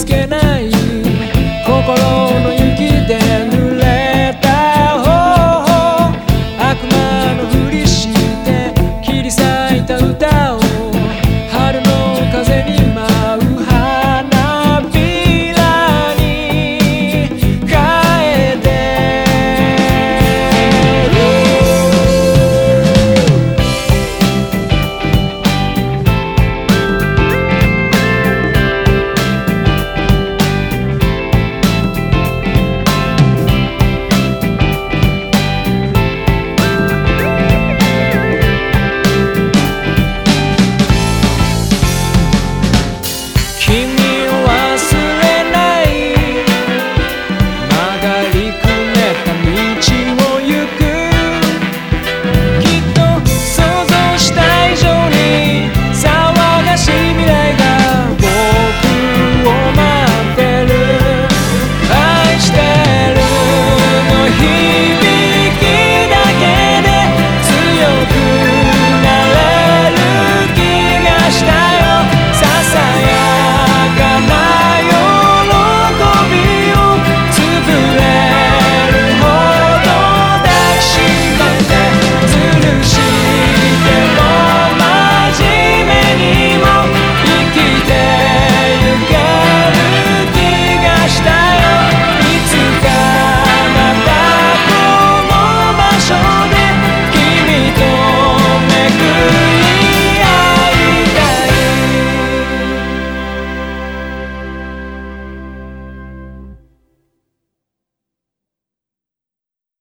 skin I